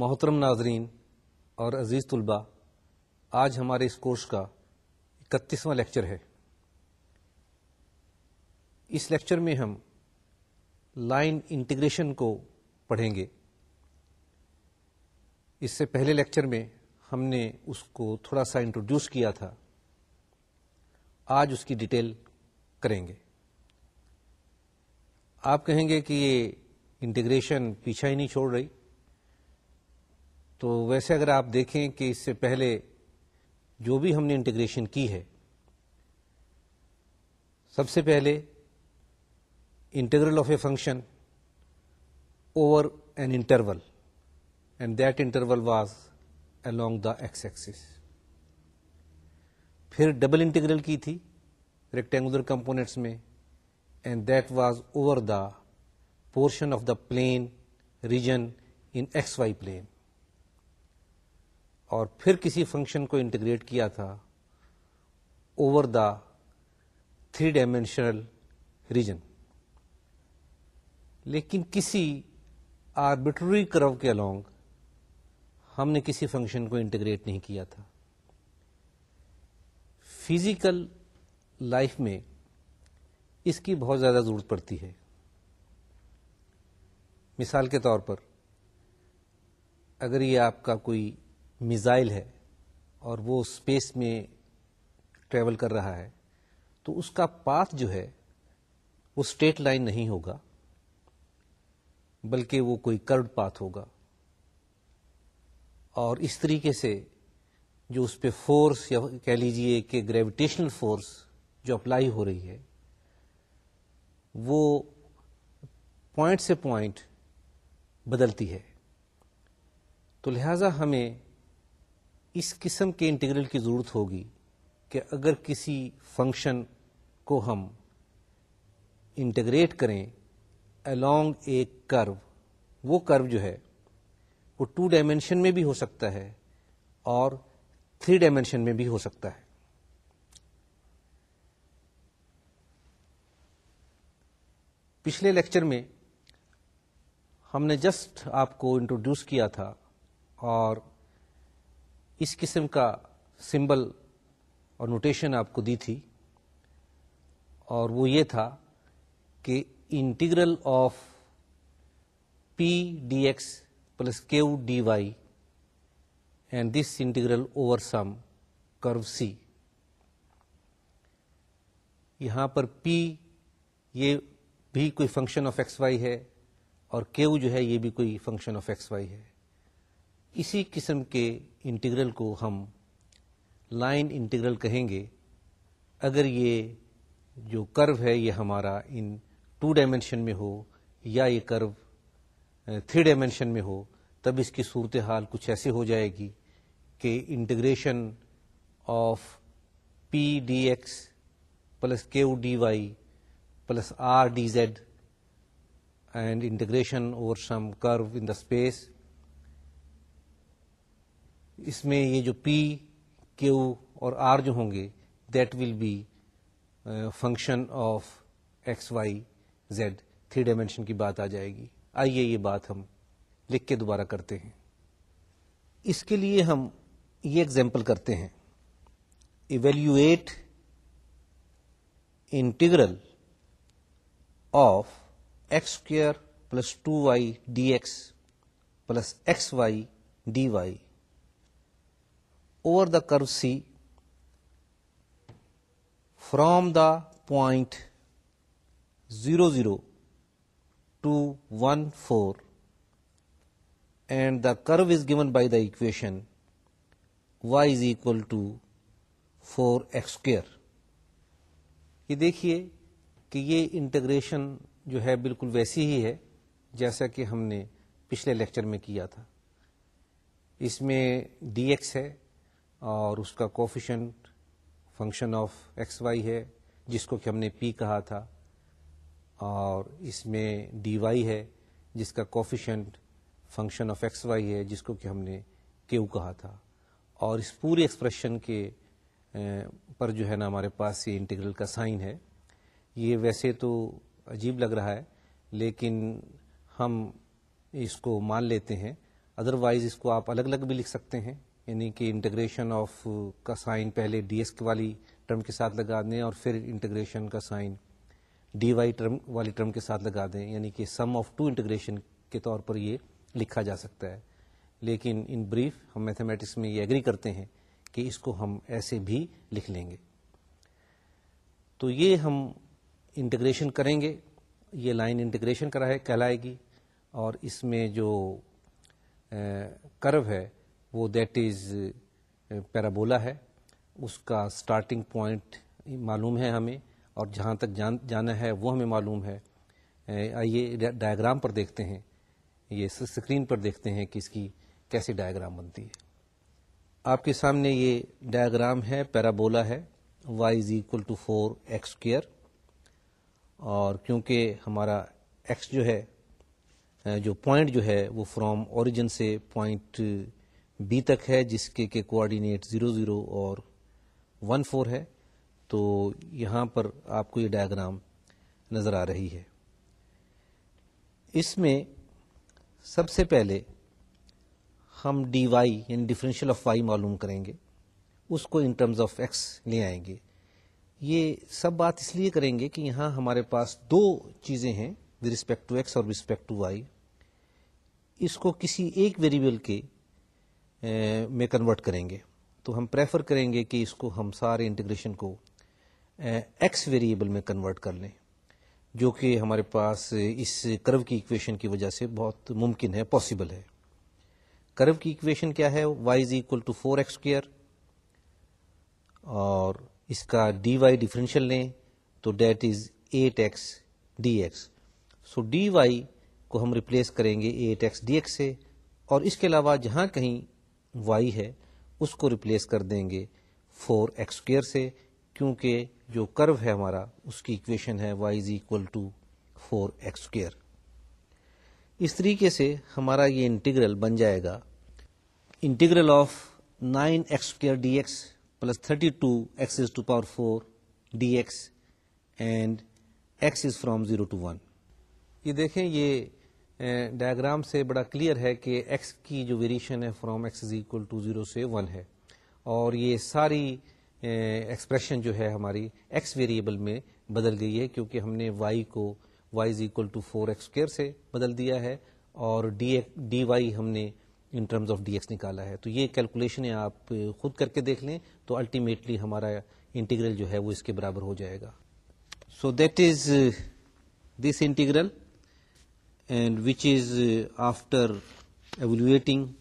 محترم ناظرین اور عزیز طلباء آج ہمارے اس کورس کا اکتیسواں لیکچر ہے اس لیکچر میں ہم لائن انٹیگریشن کو پڑھیں گے اس سے پہلے لیکچر میں ہم نے اس کو تھوڑا سا انٹروڈیوس کیا تھا آج اس کی ڈیٹیل کریں گے آپ کہیں گے کہ یہ انٹیگریشن پیچھا ہی نہیں چھوڑ رہی تو ویسے اگر آپ دیکھیں کہ اس سے پہلے جو بھی ہم نے انٹیگریشن کی ہے سب سے پہلے integral of a function over an interval and that interval was along the x axis پھر ڈبل انٹیگرل کی تھی ریکٹینگولر کمپونیٹس میں and that was over the portion of the plane region in x y plane اور پھر کسی function کو integrate کیا تھا over the three dimensional region لیکن کسی آربیٹری کرو کے الانگ ہم نے کسی فنکشن کو انٹیگریٹ نہیں کیا تھا فزیکل لائف میں اس کی بہت زیادہ ضرورت پڑتی ہے مثال کے طور پر اگر یہ آپ کا کوئی میزائل ہے اور وہ اسپیس میں ٹریول کر رہا ہے تو اس کا پاتھ جو ہے وہ اسٹریٹ لائن نہیں ہوگا بلکہ وہ کوئی کرڈ پاتھ ہوگا اور اس طریقے سے جو اس پہ فورس یا کہہ لیجیے کہ گریویٹیشنل فورس جو اپلائی ہو رہی ہے وہ پوائنٹ سے پوائنٹ بدلتی ہے تو لہٰذا ہمیں اس قسم کے انٹیگرل کی ضرورت ہوگی کہ اگر کسی فنکشن کو ہم انٹیگریٹ کریں الانگ ایک کرو وہ کرو جو ہے وہ ٹو ڈائمینشن میں بھی ہو سکتا ہے اور تھری ڈائمینشن میں بھی ہو سکتا ہے پچھلے لیکچر میں ہم نے جسٹ آپ کو انٹروڈیوس کیا تھا اور اس قسم کا سمبل اور نوٹیشن آپ کو دی تھی اور وہ یہ تھا کہ integral of P d x plus Q d y and this integral over some curve C یہاں پر پی یہ بھی کوئی فنکشن آف ایکس وائی ہے اور کیو جو ہے یہ بھی کوئی فنکشن آف ایکس وائی ہے اسی قسم کے انٹیگرل کو ہم لائن انٹیگرل کہیں گے اگر یہ جو کرو ہے یہ ہمارا ان ٹو ڈائمینشن میں ہو یا یہ کرو تھری ڈائمینشن میں ہو تب اس کی صورتحال کچھ ایسی ہو جائے گی کہ integration of P d x plus Q d y plus R d z and integration over some curve in the space اس میں یہ جو پی کیو اور آر جو ہوں گے that will be function of x y z three dimension کی بات آ جائے گی آئیے یہ بات ہم لکھ کے دوبارہ کرتے ہیں اس کے لیے ہم یہ ایگزامپل کرتے ہیں evaluate integral of x square plus two y d x plus x y d y over the curve C from the point zero zero to one four and the curve is given by the equation y is equal to four x square یہ دیکھیے کہ یہ integration جو ہے بالکل ویسی ہی ہے جیسا کہ ہم نے پچھلے لیکچر میں کیا تھا اس میں ڈی ایکس ہے اور اس کا coefficient function of x y ہے جس کو کہ ہم نے پی کہا تھا اور اس میں ڈی وائی ہے جس کا coefficient function of x y ہے جس کو کہ ہم نے کیو کہا تھا اور اس پورے ایکسپریشن کے پر جو ہے نا ہمارے پاس یہ انٹیگرل کا سائن ہے یہ ویسے تو عجیب لگ رہا ہے لیکن ہم اس کو مان لیتے ہیں ادروائز اس کو آپ الگ الگ بھی لکھ سکتے ہیں یعنی کہ انٹیگریشن آف کا سائن پہلے ڈی ایس والی ٹرم کے ساتھ لگا دیں اور پھر انٹیگریشن کا سائن ڈی وائی ٹرم والی ٹرم کے ساتھ لگا دیں یعنی کہ سم آف ٹو انٹیگریشن کے طور پر یہ لکھا جا سکتا ہے لیکن ان بریف ہم میتھمیٹکس میں یہ ایگری کرتے ہیں کہ اس کو ہم ایسے بھی لکھ لیں گے تو یہ ہم انٹیگریشن کریں گے یہ لائن انٹیگریشن کہلائے گی اور اس میں جو کرو ہے وہ دیٹ از پیرابولا ہے اس کا اسٹارٹنگ پوائنٹ معلوم ہے ہمیں اور جہاں تک جان جانا ہے وہ ہمیں معلوم ہے آئیے ڈائیگرام پر دیکھتے ہیں یہ اسکرین پر دیکھتے ہیں کہ اس کی کیسی ڈائیگرام بنتی ہے آپ کے سامنے یہ ڈائیگرام ہے پیرابولا ہے y is equal to four x square اور کیونکہ ہمارا ایکس جو ہے جو پوائنٹ جو ہے وہ فرام اوریجن سے پوائنٹ بی تک ہے جس کے کہ کوآڈینیٹ زیرو زیرو اور ون فور ہے تو یہاں پر آپ کو یہ ڈائگرام نظر آ رہی ہے اس میں سب سے پہلے ہم ڈی وائی یعنی ڈفرینشیل آف وائی معلوم کریں گے اس کو ان ٹرمز آف ایکس لے آئیں گے یہ سب بات اس لیے کریں گے کہ یہاں ہمارے پاس دو چیزیں ہیں ود رسپیکٹ ٹو ایکس اور رسپیکٹ ٹو وائی اس کو کسی ایک ویریبل کے میں کنورٹ کریں گے تو ہم پریفر کریں گے کہ اس کو ہم سارے انٹیگریشن کو ایکس ویریبل میں کنورٹ کر لیں جو کہ ہمارے پاس اس کرو کی اکویشن کی وجہ سے بہت ممکن ہے پاسبل ہے کرو کی اکویشن کیا ہے y is equal to four x square اور اس کا ڈی وائی ڈیفرینشیل لیں تو that is eight x d x so d y کو ہم ریپلیس کریں گے ایٹ ایکس ڈی ایکس سے اور اس کے علاوہ جہاں کہیں وائی ہے اس کو ریپلیس کر دیں گے فور ایکسکوئر سے کیونکہ جو کرو ہے ہمارا اس کی اکویشن ہے y is equal to four square اس طریقے سے ہمارا یہ انٹیگرل بن جائے گا integral of nine x square d x plus thirty two x is to power four d x and x is from zero to one یہ دیکھیں یہ diagram سے بڑا کلیئر ہے کہ ایکس کی جو ویریشن ہے from x is equal to zero سے ون ہے اور یہ ساری ایکسپریشن جو ہے ہماری ایکس ویریبل میں بدل گئی ہے کیونکہ ہم نے وائی کو Y is equal to four X square سے بدل دیا ہے اور ڈی ڈی وائی ہم نے in terms of d x نکالا ہے تو یہ کیلکولیشنیں آپ خود کر کے دیکھ لیں تو الٹیمیٹلی ہمارا انٹیگرل جو ہے وہ اس کے برابر ہو جائے گا so that is this integral and which is uh, after evaluating,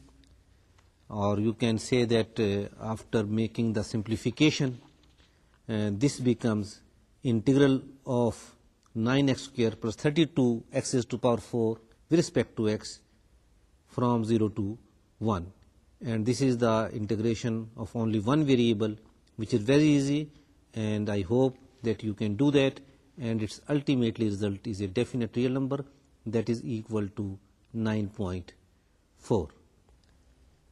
or you can say that uh, after making the simplification, uh, this becomes integral of 9x square plus 32 x is to power 4 with respect to x from 0 to 1, and this is the integration of only one variable, which is very easy, and I hope that you can do that, and its ultimately result is a definite real number that is equal to nine point four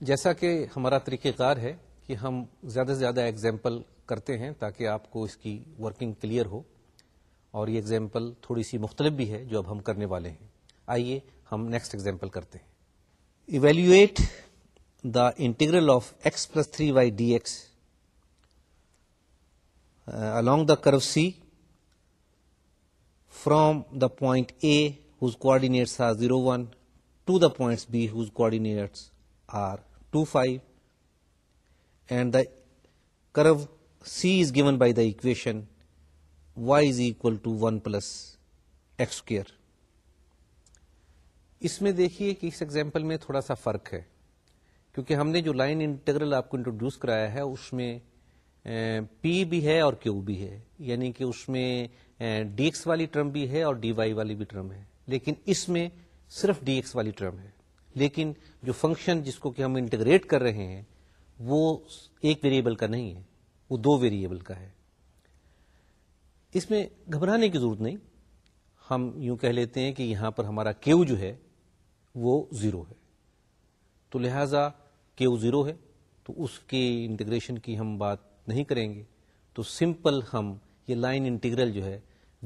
جیسا کہ ہمارا طریقہ کار ہے کہ ہم زیادہ سے زیادہ ایگزامپل کرتے ہیں تاکہ آپ کو اس کی ورکنگ کلیئر ہو اور یہ ایگزامپل تھوڑی سی مختلف بھی ہے جو اب ہم کرنے والے ہیں آئیے ہم نیکسٹ ایگزامپل کرتے ہیں evaluate the integral of x plus three y d x along the curve C from the point A zero one B B whose coordinates are two five and the curve C is given by the equation y is equal to one plus square. اس میں دیکھیے کہ اس example میں تھوڑا سا فرق ہے کیونکہ ہم نے جو لائن انٹرگرل آپ کو انٹروڈیوس کرایا ہے اس میں پی بھی ہے اور کیو بھی ہے یعنی کہ اس میں ڈی ایکس والی ٹرم بھی ہے اور ڈی وائی والی بھی ٹرم ہے لیکن اس میں صرف ڈی ایکس والی ٹرم ہے لیکن جو فنکشن جس کو کہ ہم انٹیگریٹ کر رہے ہیں وہ ایک ویریبل کا نہیں ہے وہ دو ویریبل کا ہے اس میں گھبرانے کی ضرورت نہیں ہم یوں کہہ لیتے ہیں کہ یہاں پر ہمارا کیو جو ہے وہ زیرو ہے تو لہذا کیو زیرو ہے تو اس کے انٹیگریشن کی ہم بات نہیں کریں گے تو سمپل ہم یہ لائن انٹیگرل جو ہے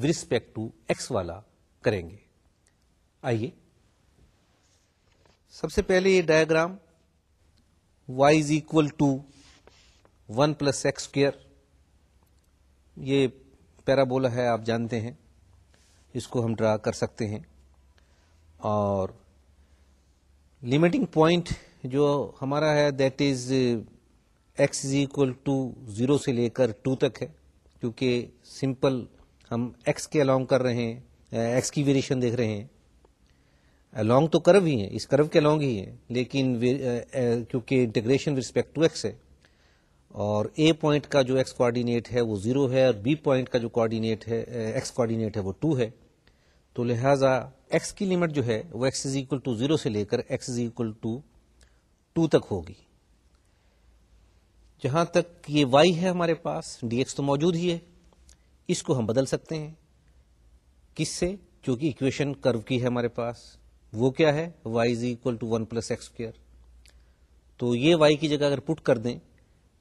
رسپیکٹ ٹو ایکس والا کریں گے آئیے سب سے پہلے یہ diagram y is equal to one plus x square یہ پیرا بولا ہے آپ جانتے ہیں اس کو ہم ڈرا کر سکتے ہیں اور لمٹنگ پوائنٹ جو ہمارا ہے that is X is equal to zero سے لے کر ٹو تک ہے کیونکہ سمپل ہم ایکس کے الاؤنگ کر رہے ہیں ایکس کی ویریشن دیکھ رہے ہیں الانگ تو کرو ہی ہیں اس کرو کے الانگ ہی ہیں لیکن uh, uh, کیونکہ انٹیگریشن رسپیکٹ ٹو ایکس ہے اور اے پوائنٹ کا جو ایکس کوآڈینیٹ ہے وہ زیرو ہے اور بی پوائنٹ کا جو کوآڈینیٹ ہے ایکس uh, کوآڈینیٹ ہے وہ ٹو ہے تو لہٰذا ایکس کی لمٹ جو ہے وہ x is equal to zero سے لے کر x is equal to two تک ہوگی جہاں تک یہ وائی ہے ہمارے پاس ڈی ایکس تو موجود ہی ہے اس کو ہم بدل سکتے ہیں کس سے کیونکہ ایکویشن کرو کی ہے ہمارے پاس وہ کیا ہے y equal to one plus x square تو یہ وائی کی جگہ اگر پٹ کر دیں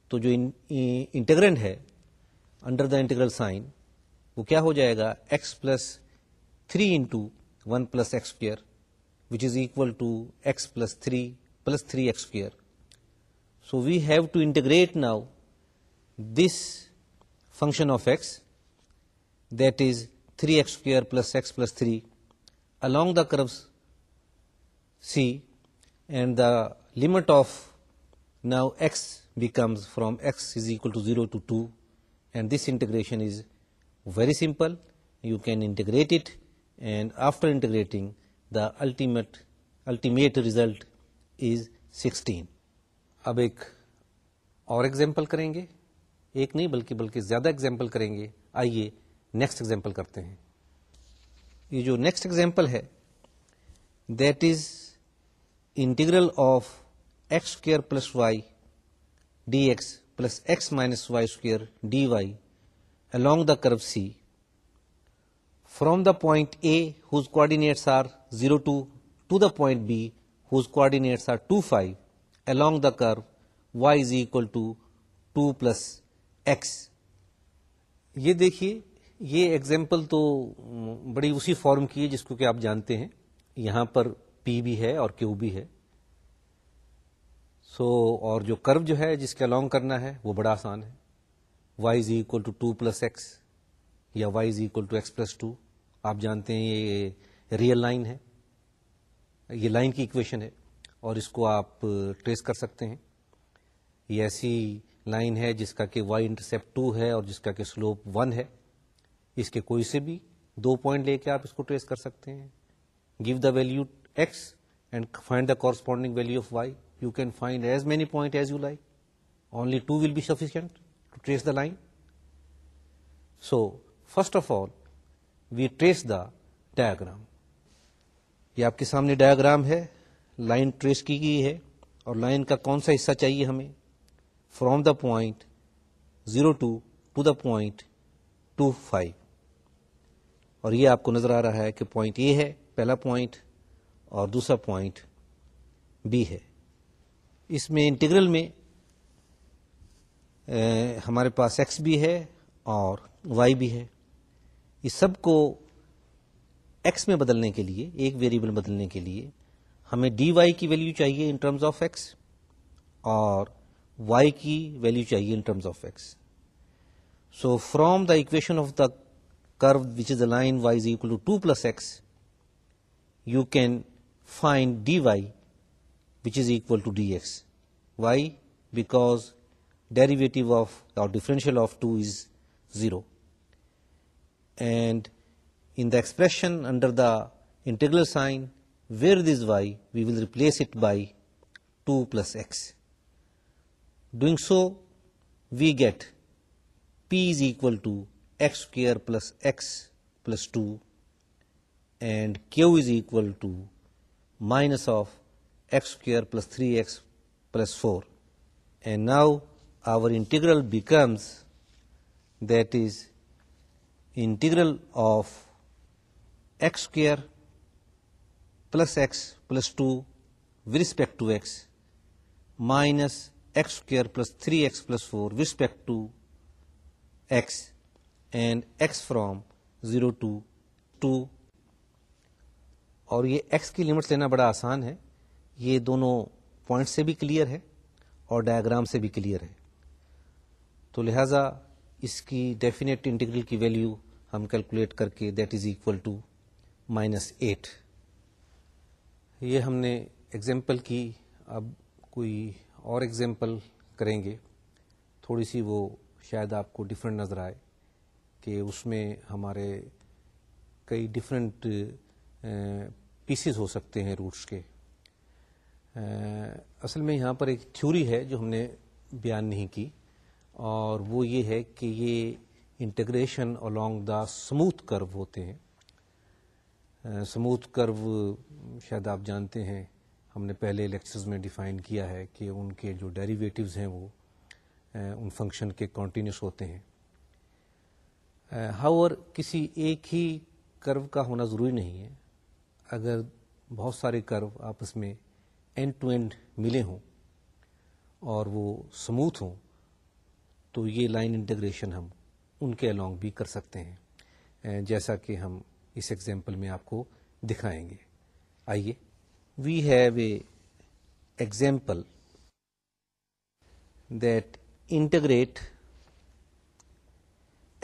تو جو ہے انڈر دا انٹرگرل سائن وہ کیا ہو جائے گا x plus three into one plus x square which is equal to x plus three plus three x square so we have to integrate now this function of x that is three square plus x plus three along the curves C and the limit of now x becomes from x is equal to zero to two and this integration is very simple you can integrate it and after integrating the ultimate ultimate result is sixteen اب ایک اور example کریں گے ایک نہیں بلکہ بلکہ زیادہ ایگزامپل کریں گے آئیے نیکسٹ ایگزامپل کرتے ہیں یہ جو نیکسٹ ایگزامپل ہے that is integral of x square plus y d x plus x minus y square d y along the curve C from the point A whose coordinates are zero two to the point B whose coordinates are two five along the curve y is equal to two plus x یہ دیکھیے یہ example تو بڑی اسی form کی ہے جس کو کہ آپ جانتے ہیں یہاں پر پی بھی ہے اور کیو بھی ہے سو so, اور جو کرو جو ہے جس کے الاگ کرنا ہے وہ بڑا آسان ہے y is equal to two plus x یا y is equal to x plus two آپ جانتے ہیں یہ ریئل لائن ہے یہ لائن کی اکویشن ہے اور اس کو آپ ٹریس کر سکتے ہیں یہ ایسی لائن ہے جس کا کہ وائی انٹرسپٹ ٹو ہے اور جس کا کہ سلوپ ون ہے اس کے کوئی سے بھی دو پوائنٹ لے کے آپ اس کو ٹریس کر سکتے ہیں give the value x and find the corresponding value of y you can find as many point as you like only two will be sufficient to trace the line so first of all we trace the diagram یہ آپ کے سامنے diagram ہے line trace کی گئی ہے اور line کا کون سا حصہ چاہیے ہمیں from the point zero two to the point two five اور یہ آپ کو نظر آ رہا ہے کہ پوائنٹ یہ ہے پہلا پوائنٹ اور دوسرا پوائنٹ بی ہے اس میں انٹیگرل میں ہمارے پاس ایکس بھی ہے اور وائی بھی ہے اس سب کو ایکس میں بدلنے کے لیے ایک ویریبل بدلنے کے لیے ہمیں ڈی وائی کی ویلیو چاہیے ان ٹرمز آف ایکس اور وائی کی ویلیو چاہیے in terms of x so from the equation of the curve which is a line y is equal to two plus x you can find dy which is equal to dx. Why? Because derivative of or differential of 2 is 0. And in the expression under the integral sign, where this y, we will replace it by 2 plus x. Doing so, we get p is equal to x square plus x plus 2 and q is equal to minus of x square plus 3x plus 4. And now our integral becomes, that is, integral of x square plus x plus 2 with respect to x minus x square plus 3x plus 4 with respect to x, and x from 0 to 2 اور یہ x کی limits لینا بڑا آسان ہے یہ دونوں point سے بھی کلیئر ہے اور ڈایاگرام سے بھی کلیئر ہے تو لہٰذا اس کی ڈیفینیٹ انٹیگرل کی ویلیو ہم کیلکولیٹ کر کے that is equal to minus eight یہ ہم نے ایگزامپل کی اب کوئی اور ایگزامپل کریں گے تھوڑی سی وہ شاید آپ کو ڈفرینٹ نظر آئے کہ اس میں ہمارے کئی ڈفرینٹ پیسز ہو سکتے ہیں روٹس کے اصل میں یہاں پر ایک تھیوری ہے جو ہم نے بیان نہیں کی اور وہ یہ ہے کہ یہ انٹیگریشن along دا سموتھ کرو ہوتے ہیں سموتھ کرو شاید آپ جانتے ہیں ہم نے پہلے لیکچرز میں ڈیفائن کیا ہے کہ ان کے جو ڈیریویٹوز ہیں وہ ان فنکشن کے کنٹینیوس ہوتے ہیں ہاؤ کسی ایک ہی کرو کا ہونا ضروری نہیں ہے اگر بہت سارے کرو آپس میں اینڈ ٹو اینڈ ملے ہوں اور وہ سموتھ ہوں تو یہ لائن انٹیگریشن ہم ان کے الانگ بھی کر سکتے ہیں جیسا کہ ہم اس ایگزامپل میں آپ کو دکھائیں گے آئیے we have a example that integrate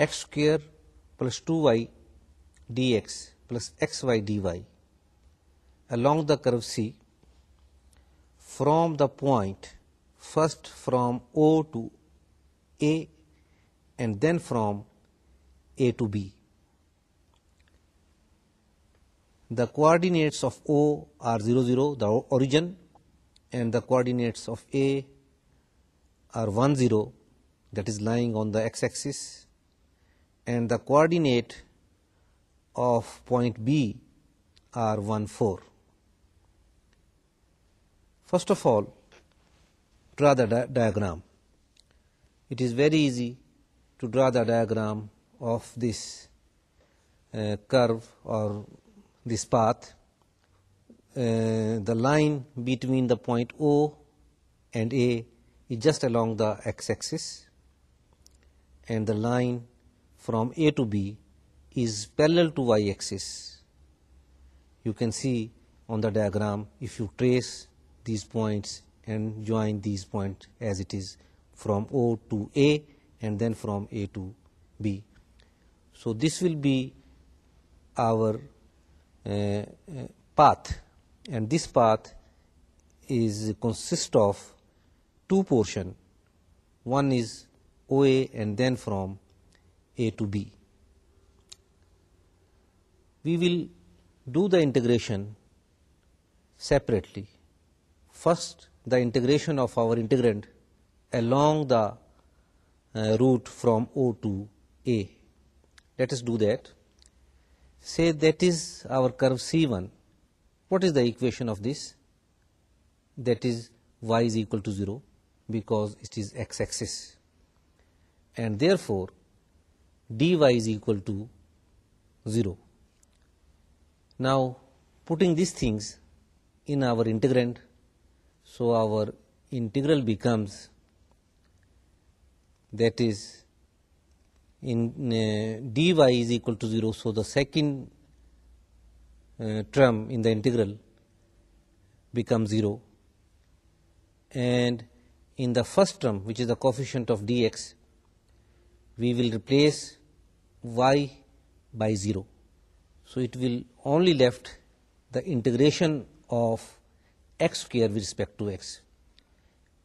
x square plus two y d x plus x y d y along the curve C from the point first from O to A and then from A to B. The coordinates of O are 0, 0, the origin, and the coordinates of A are 1, 0, that is lying on the x-axis, and the coordinate of point B are 1, 4. First of all, draw the diagram. It is very easy to draw the diagram of this uh, curve or this path. Uh, the line between the point O and A is just along the x-axis, and the line from A to B is parallel to y-axis. You can see on the diagram, if you trace these points and join these points as it is from O to A and then from A to B. So this will be our uh, uh, path, and this path is consist of two portion. One is OA and then from A to B. We will do the integration separately. First, the integration of our integrand along the uh, route from O to A. Let us do that. Say that is our curve C1. What is the equation of this? That is y is equal to 0 because it is x-axis, and therefore dy is equal to 0. Now, putting these things in our integrand, so our integral becomes, that is, uh, dy is equal to 0, so the second uh, term in the integral becomes 0, and in the first term, which is the coefficient of dx, we will replace y by 0. So it will only left the integration of x square with respect to x.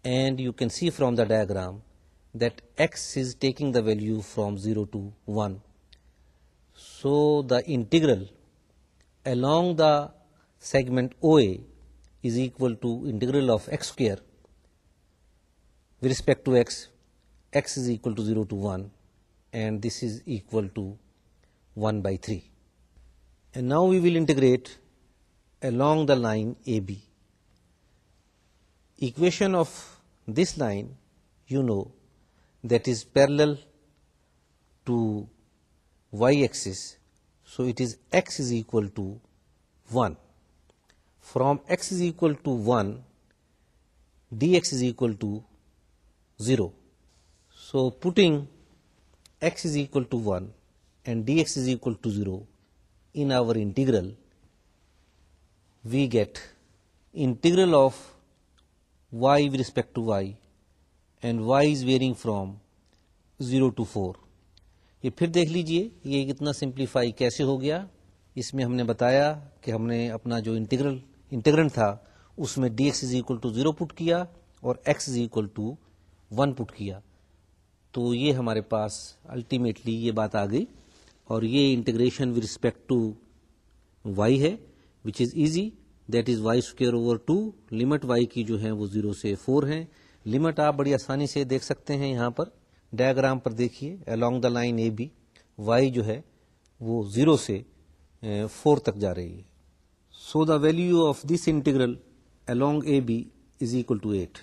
And you can see from the diagram that x is taking the value from 0 to 1. So the integral along the segment OA is equal to integral of x square with respect to x, x is equal to 0 to 1, and this is equal to 1 by 3. And now we will integrate along the line AB equation of this line, you know, that is parallel to y axis. So, it is x is equal to 1. From x is equal to 1, dx is equal to 0. So, putting x is equal to 1 and dx is equal to 0 in our integral, we get integral of y with respect to y and y is varying from zero to four یہ پھر دیکھ لیجیے یہ کتنا simplify کیسے ہو گیا اس میں ہم نے بتایا کہ ہم نے اپنا جو انٹیگرل انٹیگرنٹ تھا اس میں d x is equal to zero put کیا اور x is equal to one put کیا تو یہ ہمارے پاس الٹیمیٹلی یہ بات آ گئی اور یہ integration with respect to y ہے which is easy that is y square over two limit y کی جو ہے وہ زیرو سے فور ہیں لمٹ آپ بڑی آسانی سے دیکھ سکتے ہیں یہاں پر ڈائگرام پر دیکھیے along the line a b y جو ہے وہ زیرو سے فور تک جا رہی ہے so the value of this integral along a b is equal to eight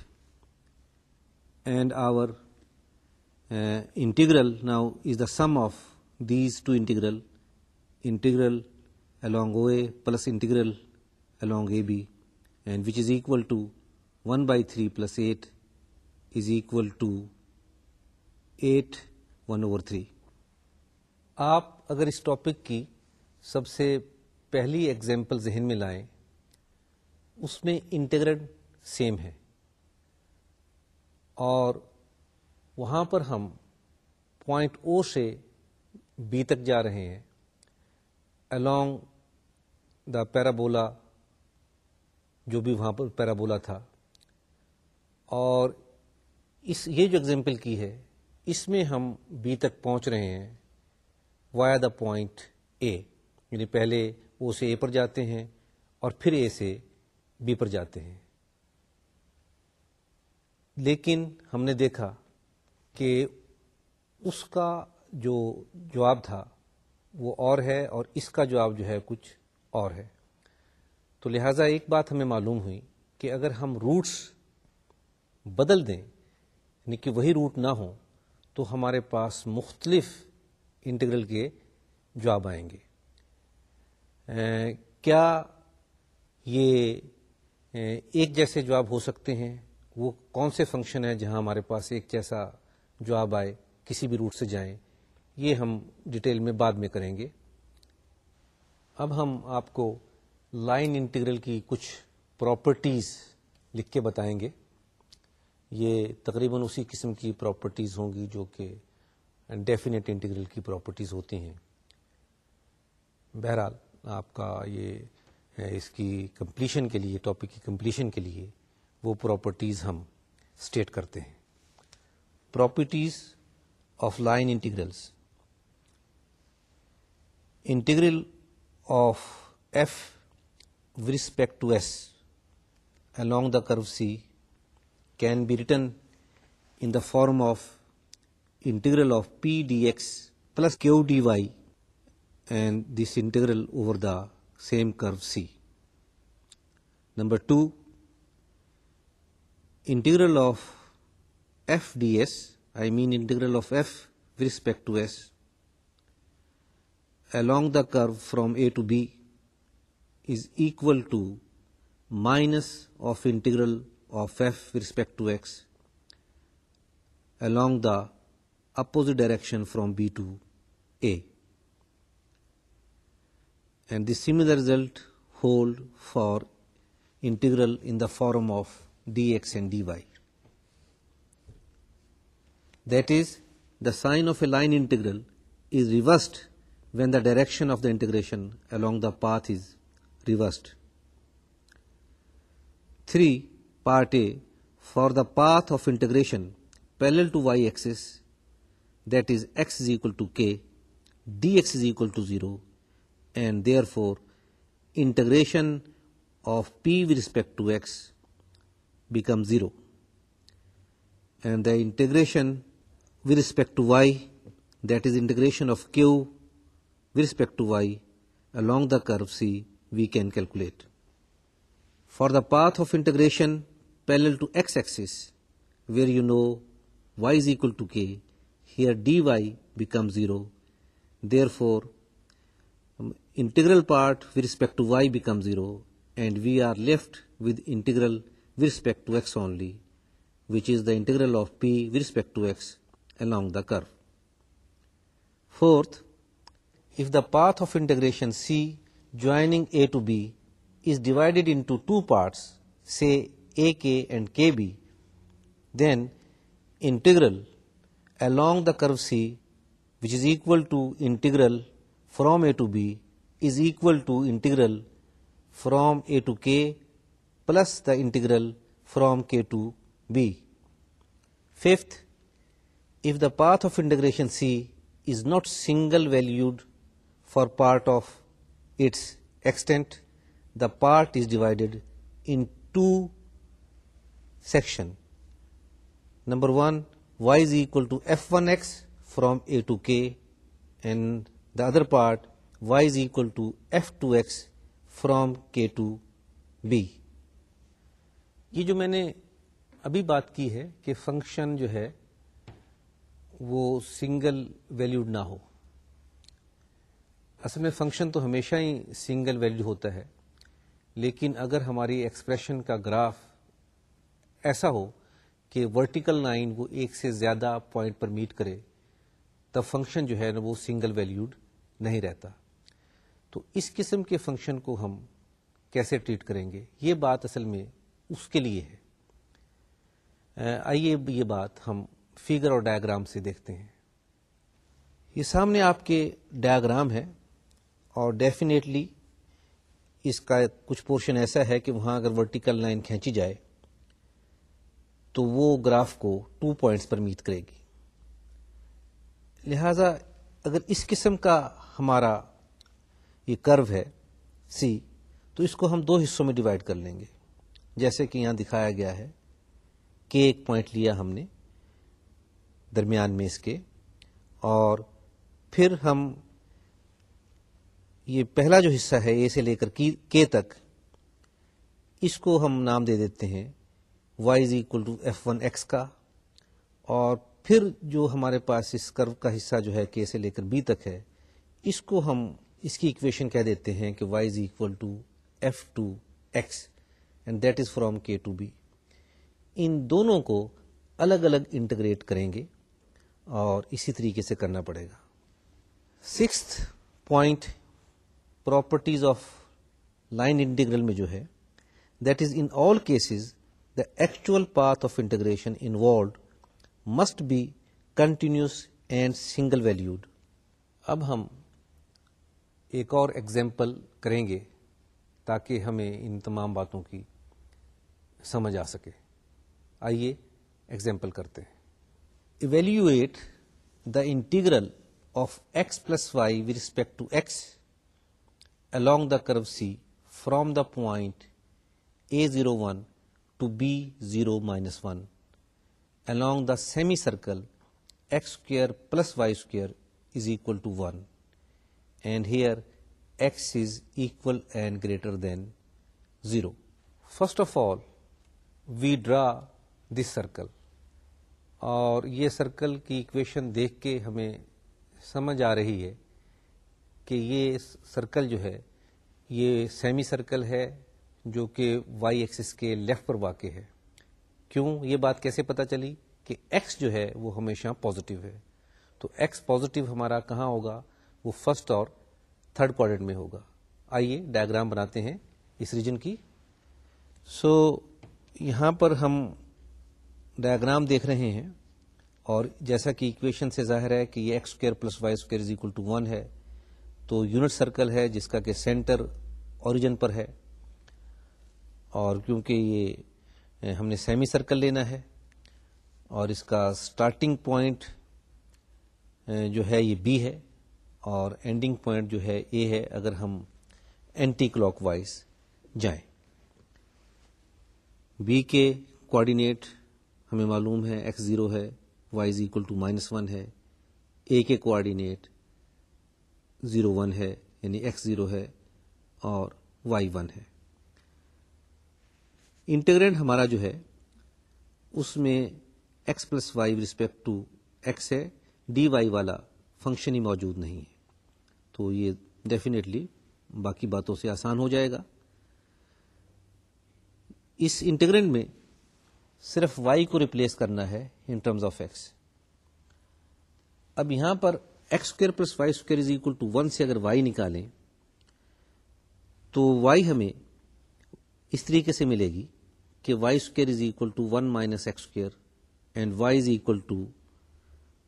and our integral now is the sum of these two integral integral along o a plus integral along AB and which is equal to 1 by 3 plus 8 is equal to 8 1 over 3. آپ اگر اس topic کی سب سے پہلی example ذہن میں لائیں اس میں integrate same ہے اور وہاں پر ہم پوائنٹ او سے بی تک جا رہے ہیں along the parabola جو بھی وہاں پر پیرا بولا تھا اور اس یہ جو اگزامپل کی ہے اس میں ہم بی تک پہنچ رہے ہیں وایا دا پوائنٹ اے یعنی پہلے او سے اے پر جاتے ہیں اور پھر اے سے بی پر جاتے ہیں لیکن ہم نے دیکھا کہ اس کا جو جواب تھا وہ اور ہے اور اس کا جواب جو ہے کچھ اور ہے تو لہٰذا ایک بات ہمیں معلوم ہوئی کہ اگر ہم روٹس بدل دیں یعنی کہ وہی روٹ نہ ہوں تو ہمارے پاس مختلف انٹیگرل کے جواب آئیں گے کیا یہ ایک جیسے جواب ہو سکتے ہیں وہ کون سے فنکشن ہیں جہاں ہمارے پاس ایک جیسا جواب آئے کسی بھی روٹ سے جائیں یہ ہم ڈیٹیل میں بعد میں کریں گے اب ہم آپ کو لائن انٹیگرل کی کچھ پراپرٹیز لکھ کے بتائیں گے یہ تقریباً اسی قسم کی پراپرٹیز ہوں گی جو کہ ڈیفینیٹ انٹیگرل کی پراپرٹیز ہوتی ہیں بہرحال آپ کا یہ اس کی کمپلیشن کے لیے ٹاپک کی کمپلیشن کے لیے وہ پراپرٹیز ہم اسٹیٹ کرتے ہیں properties of line integrals integral of f with respect to S along the curve C can be written in the form of integral of P dx plus Q dy and this integral over the same curve C. Number 2, integral of f ds, I mean integral of f with respect to S along the curve from A to B is equal to minus of integral of f with respect to x along the opposite direction from b to a. And the similar result hold for integral in the form of dx and dy. That is, the sign of a line integral is reversed when the direction of the integration along the path is reversed. 3. Part A, for the path of integration parallel to y-axis, that is x is equal to k, dx is equal to 0, and therefore integration of p with respect to x becomes 0, and the integration with respect to y, that is integration of q with respect to y along the curve C, we can calculate. For the path of integration parallel to x-axis, where you know y is equal to k, here dy becomes 0. Therefore, um, integral part with respect to y becomes 0, and we are left with integral with respect to x only, which is the integral of p with respect to x along the curve. Fourth, if the path of integration C joining a to b is divided into two parts say a k and k b then integral along the curve C which is equal to integral from A to B is equal to integral from A to K plus the integral from K to B. Fifth, if the path of integration C is not single valued for part of its extent the part is divided into section number one y is equal to f one x from a to k and the other part y is f2x to f two x from k to b یہ جو میں نے ابھی بات کی ہے کہ function جو ہے وہ سنگل ویلیوڈ نہ ہو اصل میں فنکشن تو ہمیشہ ہی سنگل ویلیو ہوتا ہے لیکن اگر ہماری ایکسپریشن کا گراف ایسا ہو کہ ورٹیکل لائن وہ ایک سے زیادہ پوائنٹ پر میٹ کرے تب فنکشن جو ہے وہ سنگل ویلیوڈ نہیں رہتا تو اس قسم کے فنکشن کو ہم کیسے ٹریٹ کریں گے یہ بات اصل میں اس کے لیے ہے آئیے یہ بات ہم فیگر اور ڈایاگرام سے دیکھتے ہیں یہ سامنے آپ کے ڈایاگرام ہے اور ڈیفینیٹلی اس کا کچھ پورشن ایسا ہے کہ وہاں اگر ورٹیکل لائن کھینچی جائے تو وہ گراف کو ٹو پوائنٹس پر میٹ کرے گی لہذا اگر اس قسم کا ہمارا یہ کرو ہے سی تو اس کو ہم دو حصوں میں ڈیوائڈ کر لیں گے جیسے کہ یہاں دکھایا گیا ہے کہ ایک پوائنٹ لیا ہم نے درمیان میں اس کے اور پھر ہم یہ پہلا جو حصہ ہے اے سے لے کر کے تک اس کو ہم نام دے دیتے ہیں y is equal to f one x کا اور پھر جو ہمارے پاس اس کرو کا حصہ جو ہے کے سے لے کر بی تک ہے اس کو ہم اس کی اکویشن کہہ دیتے ہیں کہ y is equal to f two x and that is from K to B ان دونوں کو الگ الگ انٹیگریٹ کریں گے اور اسی طریقے سے کرنا پڑے گا six point properties of line integral میں جو ہے that is in all cases the actual path of integration involved must be continuous and single valued اب ہم ایک اور ایگزامپل کریں گے تاکہ ہمیں ان تمام باتوں کی سمجھ آ سکے آئیے ایگزامپل کرتے ہیں evaluate the integral of x plus y with respect to x along the curve C from the point A01 to B0 minus 1 along the semicircle x square plus y square is equal to 1 and here x is equal and greater than 0. First of all, we draw this circle اور یہ circle کی equation دیکھ کے ہمیں سمجھ آ رہی ہے کہ یہ سرکل جو ہے یہ سیمی سرکل ہے جو کہ وائی ایکسس کے لیفٹ پر واقع ہے کیوں یہ بات کیسے پتہ چلی کہ ایکس جو ہے وہ ہمیشہ پازیٹیو ہے تو ایکس پازیٹیو ہمارا کہاں ہوگا وہ فرسٹ اور تھرڈ کوڈر میں ہوگا آئیے ڈائگرام بناتے ہیں اس ریجن کی سو یہاں پر ہم ڈائگرام دیکھ رہے ہیں اور جیسا کہ اکویشن سے ظاہر ہے کہ یہ x square plus y square is equal to one ہے تو یونٹ سرکل ہے جس کا کہ سینٹر اوریجن پر ہے اور کیونکہ یہ ہم نے سیمی سرکل لینا ہے اور اس کا اسٹارٹنگ پوائنٹ جو ہے یہ بی ہے اور اینڈنگ پوائنٹ جو ہے اے ہے اگر ہم اینٹی کلاک وائز جائیں بی کے کوآڈینیٹ ہمیں معلوم ہے ایکس زیرو ہے y is equal to minus one ہے اے کے کوارڈینیٹ زیرو ون ہے یعنی ایکس زیرو ہے اور وائی ون ہے انٹیگرینٹ ہمارا جو ہے اس میں x plus y respect to x ہے ڈی وائی والا فنکشن ہی موجود نہیں ہے تو یہ ڈیفینیٹلی باقی باتوں سے آسان ہو جائے گا اس انٹیگرینٹ میں صرف وائی کو ریپلیس کرنا ہے ان ٹرمز آف ایکس اب یہاں پر x square plus y square is equal to one سے اگر وائی نکالیں تو وائی ہمیں اس طریقے سے ملے گی کہ y square is equal to one minus x square and y is equal to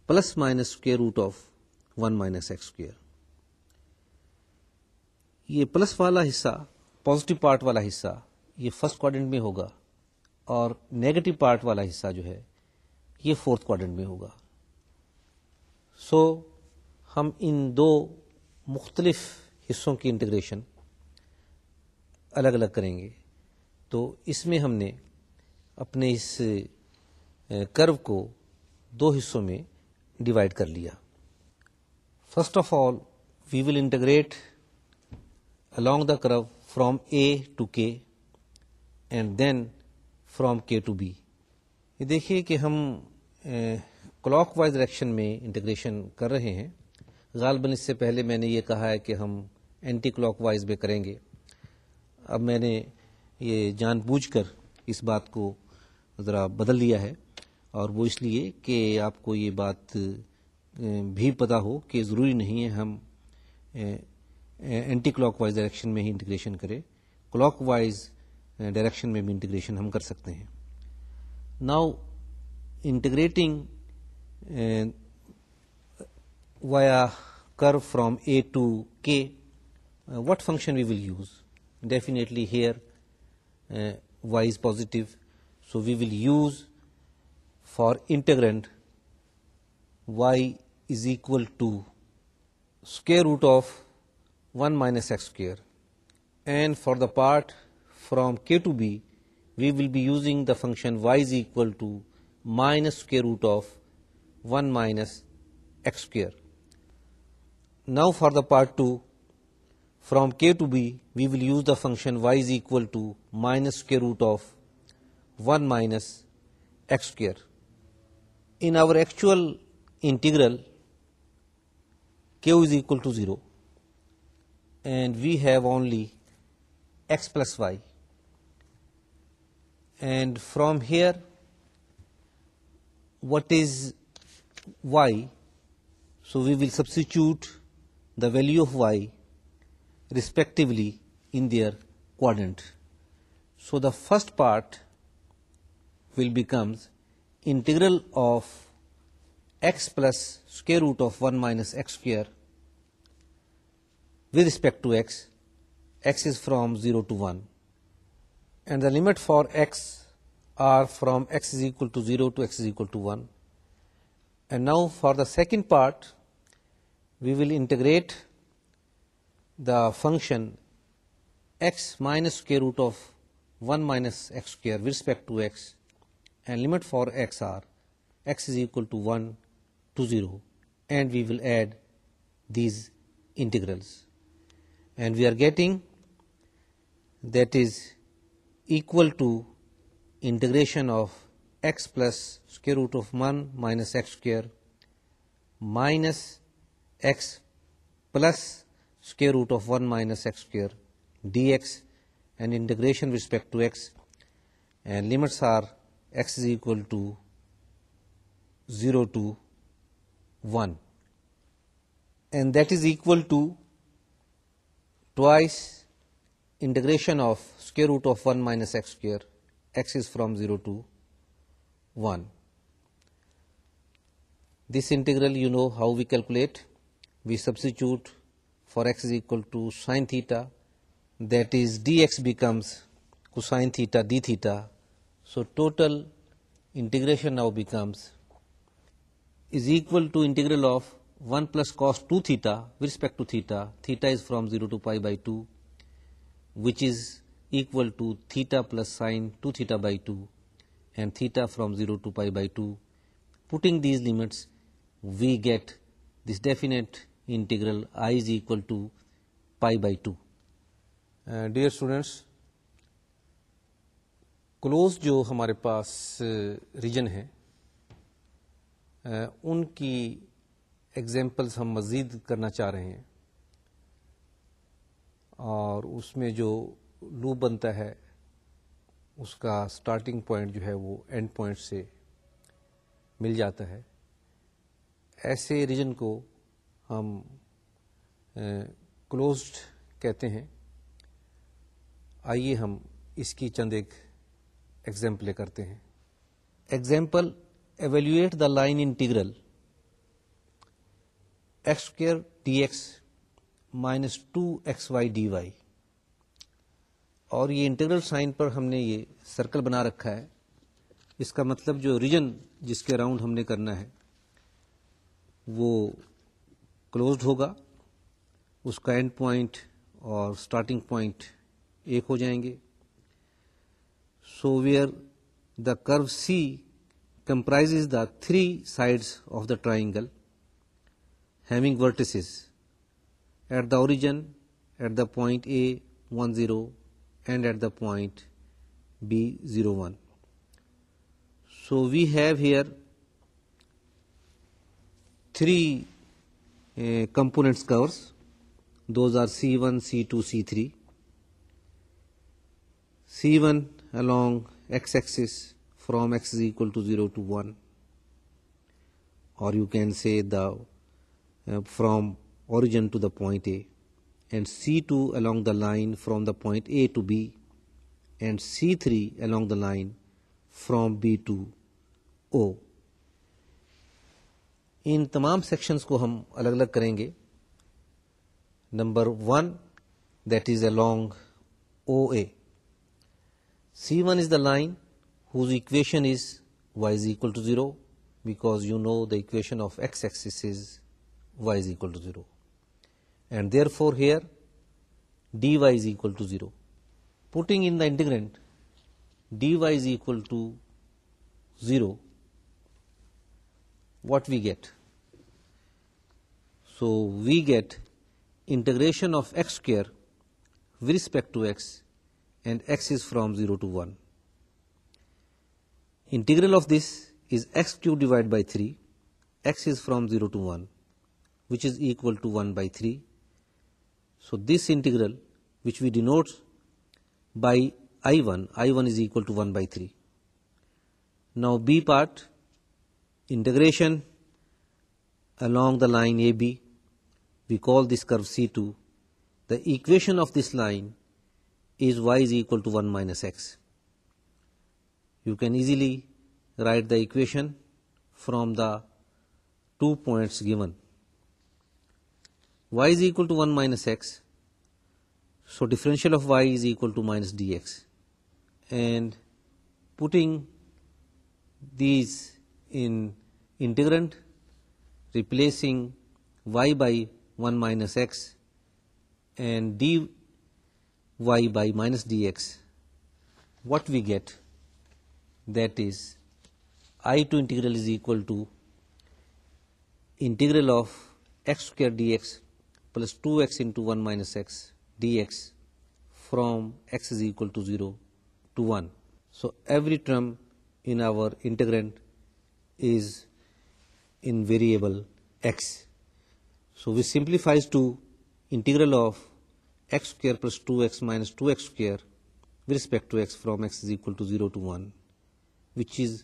plus minus square root of one minus x square یہ پلس والا حصہ پوزیٹو پارٹ والا حصہ یہ فرسٹ کوارڈنٹ میں ہوگا اور نیگیٹو پارٹ والا حصہ جو ہے یہ فورتھ کوارڈنٹ میں ہوگا سو so, ہم ان دو مختلف حصوں کی انٹیگریشن الگ الگ کریں گے تو اس میں ہم نے اپنے اس کرو کو دو حصوں میں ڈیوائڈ کر لیا first of all we will integrate along the curve from a to k and then from k to b یہ دیکھیے کہ ہم کلاک وائز ڈائریکشن میں انٹیگریشن کر رہے ہیں غالباً اس سے پہلے میں نے یہ کہا ہے کہ ہم اینٹی کلاک وائز بھی کریں گے اب میں نے یہ جان بوجھ کر اس بات کو ذرا بدل لیا ہے اور وہ اس لیے کہ آپ کو یہ بات بھی پتہ ہو کہ ضروری نہیں ہے ہم اینٹی کلاک وائز ڈائریکشن میں ہی انٹیگریشن کریں کلاک وائز ڈائریکشن میں بھی انٹیگریشن ہم کر سکتے ہیں now integrating via curve from A to K, uh, what function we will use? Definitely here uh, y is positive, so we will use for integrand y is equal to square root of 1 minus x square, and for the part from k to b we will be using the function y is equal to minus square root of 1 minus x square. Now for the part 2, from k to b, we will use the function y is equal to minus square root of 1 minus x square. In our actual integral, k is equal to 0 and we have only x plus y, and from here what is y, so we will substitute the value of y respectively in their quadrant. So the first part will becomes integral of x plus square root of 1 minus x square with respect to x, x is from 0 to 1, and the limit for x are from x is equal to 0 to x is equal to 1. And now for the second part, we will integrate the function x minus square root of 1 minus x square with respect to x, and limit for x are x is equal to 1 to 0, and we will add these integrals, and we are getting that is equal to integration of x plus square root of 1 minus x square minus x plus square root of 1 minus x square dx and integration with respect to x, and limits are x is equal to 0 to 1, and that is equal to twice integration of square root of 1 minus x square, x is from 0 to 1. This integral, you know how we calculate we substitute for x is equal to sine theta, that is dx becomes cosine theta d theta. So total integration now becomes is equal to integral of 1 plus cos 2 theta with respect to theta. Theta is from 0 to pi by 2, which is equal to theta plus sine 2 theta by 2, and theta from 0 to pi by 2. Putting these limits, we get definite integral i is equal to pi by two dear students close جو ہمارے پاس region ہے ان کی examples ہم مزید کرنا چاہ رہے ہیں اور اس میں جو لو بنتا ہے اس کا سٹارٹنگ پوائنٹ جو ہے وہ اینڈ پوائنٹ سے مل جاتا ہے ایسے ریجن کو ہم کلوزڈ کہتے ہیں آئیے ہم اس کی چند ایک ایگزامپلے کرتے ہیں example evaluate the line integral x square d x minus two x y d y اور یہ انٹیگرل سائن پر ہم نے یہ سرکل بنا رکھا ہے اس کا مطلب جو ریجن جس کے راؤنڈ ہم نے کرنا ہے وہ کلوزڈ ہوگا اس کا اینڈ پوائنٹ اور اسٹارٹنگ پوائنٹ ایک ہو جائیں گے so where the curve c comprise the three sides of the triangle having vertices at the origin at the point a one zero and at the point b zero one so we have here three components covers. Those are C1, C2, C3. C1 along x-axis from x is equal to 0 to 1, or you can say the uh, from origin to the point A, and C2 along the line from the point A to B, and C3 along the line from B to O. ان تمام sections کو ہم الگ الگ کریں گے number one that is along o a c one is the line whose equation is y is equal to zero because you know the equation of x axis is y is equal to zero and therefore here d y is equal to zero putting in the integrand d y is equal to zero what we get So we get integration of x square with respect to x, and x is from 0 to 1. Integral of this is x cube divided by 3, x is from 0 to 1, which is equal to 1 by 3. So this integral, which we denote by I1 is equal to 1 by 3. Now B part, integration along the line AB we call this curve C2. The equation of this line is y is equal to 1 minus x. You can easily write the equation from the 2 points given. Y is equal to 1 minus x, so differential of y is equal to minus dx. And putting these in integrand, replacing y by 1 minus x and dy by minus dx, what we get, that is I2 integral is equal to integral of x square dx plus 2x into 1 minus x dx from x is equal to 0 to 1. So every term in our integrand is in variable x. So which simplifies to integral of x square plus 2x minus 2x square with respect to x from x is equal to 0 to 1, which is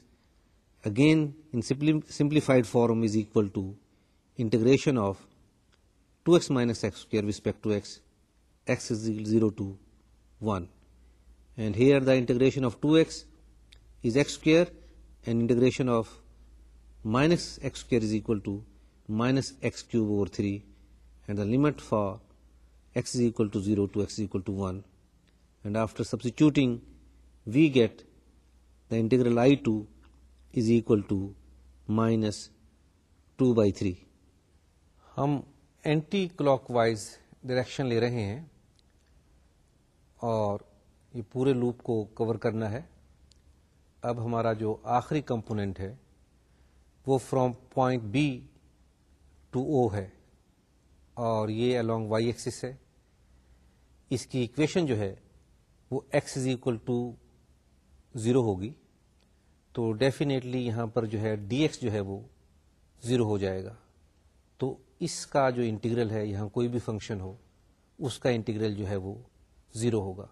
again in simplified form is equal to integration of 2x minus x square with respect to x is equal to 0 to 1. And here the integration of 2x is x square and integration of minus x square is equal to minus x cube over three and the limit for x is equal to zero to x is to one and after substituting we get the integral i two is equal to minus two by three ہم anti clock wise direction لے رہے ہیں اور یہ پورے loop کو کور کرنا ہے اب ہمارا جو آخری کمپوننٹ ہے وہ from point B to O ہے اور یہ الانگ وائی ایکسس ہے اس کی اکویشن جو ہے وہ x is equal to zero ہوگی تو ڈیفینیٹلی یہاں پر جو ہے ڈی ایکس جو ہے وہ زیرو ہو جائے گا تو اس کا جو انٹیگرل ہے یہاں کوئی بھی فنکشن ہو اس کا انٹیگرل جو ہے وہ زیرو ہوگا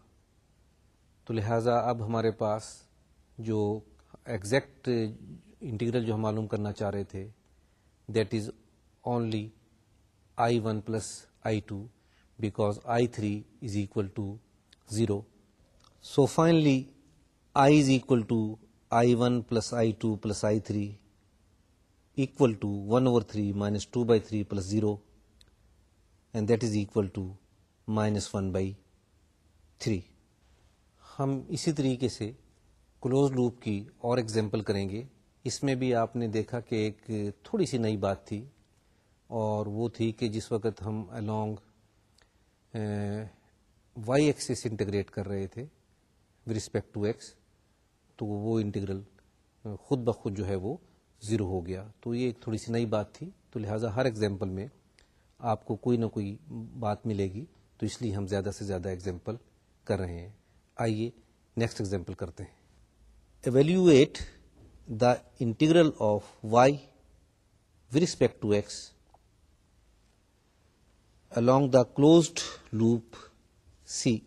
تو لہٰذا اب ہمارے پاس جو ایگزیکٹ انٹیگرل جو ہم معلوم کرنا چاہ رہے تھے that is only i one plus i two is i three is equal to zero so finally i is equal to i one plus i two plus i three equal to one over three minus two by three plus zero and that is equal to minus one by three ہم اسی طریقے سے close loop کی اور example کریں گے اس میں بھی آپ نے دیکھا کہ ایک تھوڑی سی نئی بات تھی اور وہ تھی کہ جس وقت ہم الانگ وائی ایکس انٹیگریٹ کر رہے تھے ود رسپیکٹ ٹو ایکس تو وہ انٹیگرل خود بخود جو ہے وہ زیرو ہو گیا تو یہ ایک تھوڑی سی نئی بات تھی تو لہٰذا ہر ایگزامپل میں آپ کو کوئی نہ کوئی بات ملے گی تو اس لیے ہم زیادہ سے زیادہ ایگزامپل کر رہے ہیں آئیے نیکسٹ ایگزامپل کرتے ہیں evaluate the integral of y with respect to x along the closed loop C,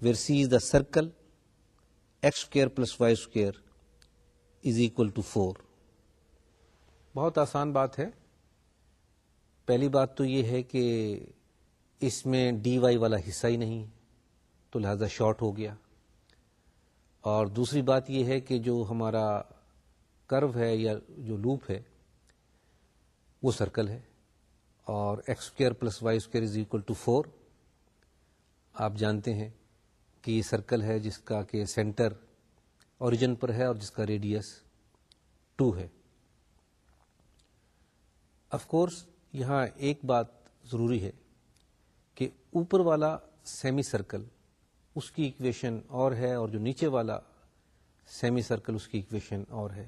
where C is the circle, x square plus y square is equal to 4. بہت آسان بات ہے پہلی بات تو یہ ہے کہ اس میں ڈی وائی والا حصہ ہی نہیں تو لہذا شارٹ ہو گیا اور دوسری بات یہ ہے کہ جو ہمارا کرو ہے یا جو لوپ ہے وہ سرکل ہے اور x square plus y square is equal to four آپ جانتے ہیں کہ یہ سرکل ہے جس کا کہ سینٹر اوریجن پر ہے اور جس کا ریڈیس ٹو ہے اف کورس یہاں ایک بات ضروری ہے کہ اوپر والا سیمی سرکل اس کی اکویشن اور ہے اور جو نیچے والا سیمی سرکل اس کی اکویشن اور ہے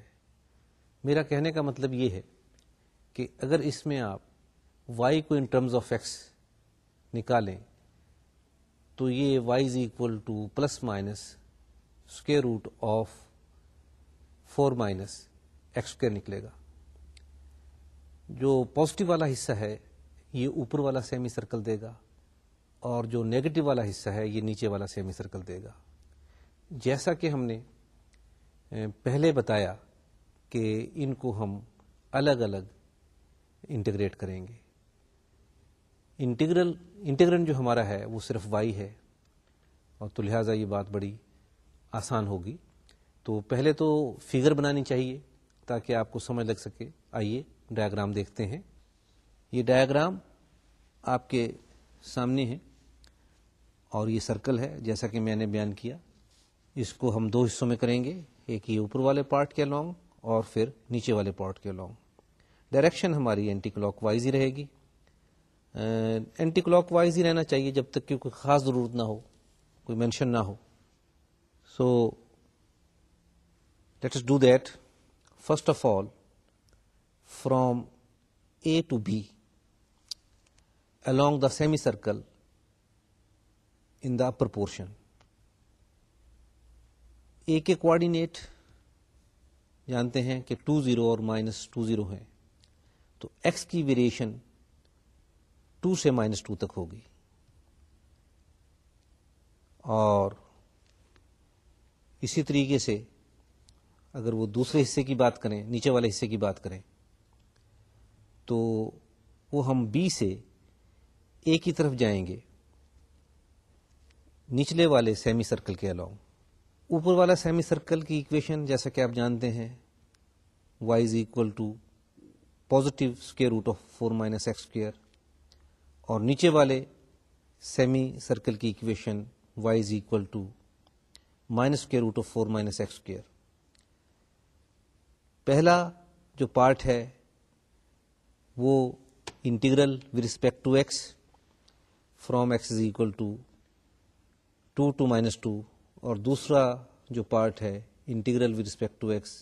میرا کہنے کا مطلب یہ ہے کہ اگر اس میں آپ وائی کو ان ٹرمز آف ایکس نکالیں تو یہ y is equal to plus minus square root of four minus x square نکلے گا جو پازیٹیو والا حصہ ہے یہ اوپر والا سیمی سرکل دے گا اور جو نیگیٹو والا حصہ ہے یہ نیچے والا سیمی سرکل دے گا جیسا کہ ہم نے پہلے بتایا کہ ان کو ہم الگ الگ انٹیگریٹ کریں گے انٹیگرل انٹیگرن جو ہمارا ہے وہ صرف وائی ہے اور تو لہٰذا یہ بات بڑی آسان ہوگی تو پہلے تو فگر بنانی چاہیے تاکہ آپ کو سمجھ لگ سکے آئیے ڈایاگرام دیکھتے ہیں یہ ڈایاگرام آپ کے سامنے ہے اور یہ سرکل ہے جیسا کہ میں نے بیان کیا اس کو ہم دو حصوں میں کریں گے ایک یہ اوپر والے پارٹ کے لانگ اور پھر نیچے والے پارٹ کے لانگ ڈائریکشن ہماری اینٹی کلاک وائز ہی رہے گی اینٹی کلاک وائز ہی رہنا چاہیے جب تک کہ کوئی خاص ضرورت نہ ہو کوئی مینشن نہ ہو so let's do that first of all from a to b along the semicircle in the upper portion. A کے coordinate جانتے ہیں کہ ٹو زیرو اور مائنس ٹو زیرو ہیں تو ایکس کی ویریشن ٹو سے مائنس ٹو تک ہوگی اور اسی طریقے سے اگر وہ دوسرے حصے کی بات کریں نیچے والے حصے کی بات کریں تو وہ ہم بی سے اے کی طرف جائیں گے نچلے والے سیمی سرکل کے الاؤ اوپر والا سیمی سرکل کی اکویشن جیسا کہ آپ جانتے ہیں y is equal to positive square root of four minus x square اور نیچے والے سیمی سرکل کی equation y is equal to minus square root of four minus x square پہلا جو پارٹ ہے وہ integral with respect to x from x is equal to two to minus two اور دوسرا جو پارٹ ہے integral with respect to x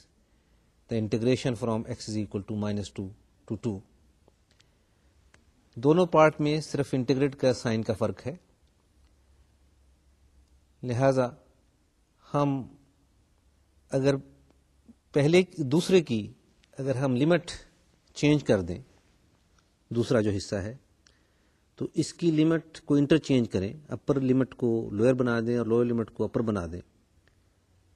the integration from x is equal to minus two to two دونوں part میں صرف integrate کا sign کا فرق ہے لہذا ہم اگر پہلے دوسرے کی اگر ہم لمٹ چینج کر دیں دوسرا جو حصہ ہے تو اس کی لمٹ کو انٹر چینج کریں اپر لمٹ کو لوئر بنا دیں اور لوئر لمٹ کو اپر بنا دیں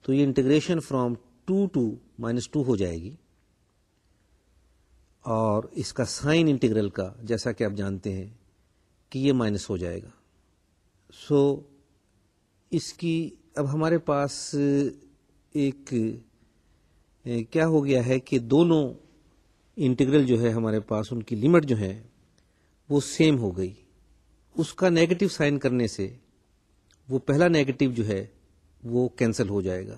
تو یہ integration from two to minus two ہو جائے گی اور اس کا سائن انٹیگرل کا جیسا کہ آپ جانتے ہیں کہ یہ مائنس ہو جائے گا سو اس کی اب ہمارے پاس ایک کیا ہو گیا ہے کہ دونوں انٹیگرل جو ہے ہمارے پاس ان کی لمٹ جو ہے وہ سیم ہو گئی اس کا نیگیٹو سائن کرنے سے وہ پہلا نیگیٹو جو ہے وہ کینسل ہو جائے گا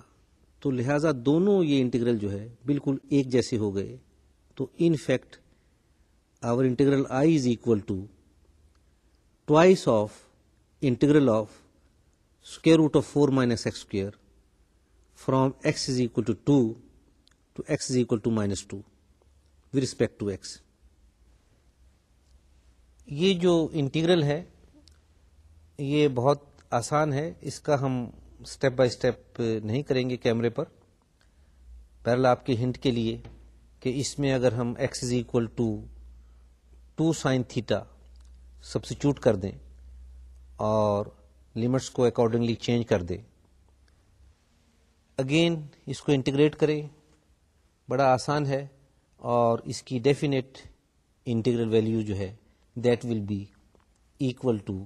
تو لہٰذا دونوں یہ انٹیگرل جو ہے بالکل ایک جیسے ہو گئے تو in fact our integral i is equal to twice of integral of square root of four minus x square from x is equal to two to x is equal to minus two with respect to x یہ جو integral ہے یہ بہت آسان ہے اس کا ہم step by step نہیں کریں گے کیمرے پر پہلے آپ کے ہنٹ کے لیے کہ اس میں اگر ہم x is equal to two sine theta substitute کر دیں اور لمٹس کو اکارڈنگلی چینج کر دیں اگین اس کو انٹیگریٹ کریں بڑا آسان ہے اور اس کی ڈیفینیٹ انٹیگرل ویلیو جو ہے that will be equal to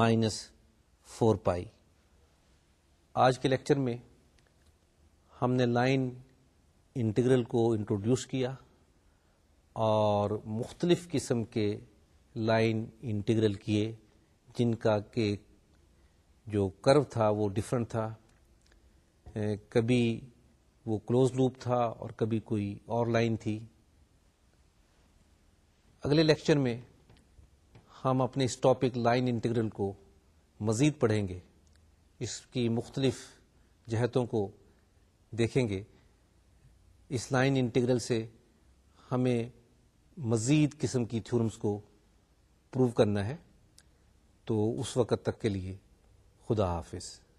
minus four pi آج کے لیکچر میں ہم نے لائن انٹیگرل کو انٹروڈیوس کیا اور مختلف قسم کے لائن انٹیگرل کیے جن کا کہ جو کرو تھا وہ ڈفرینٹ تھا کبھی وہ کلوز لوپ تھا اور کبھی کوئی اور لائن تھی اگلے لیکچر میں ہم اپنے اس ٹاپک لائن انٹیگرل کو مزید پڑھیں گے اس کی مختلف جہتوں کو دیکھیں گے اس لائن انٹیگرل سے ہمیں مزید قسم کی تھیورمز کو پروو کرنا ہے تو اس وقت تک کے لیے خدا حافظ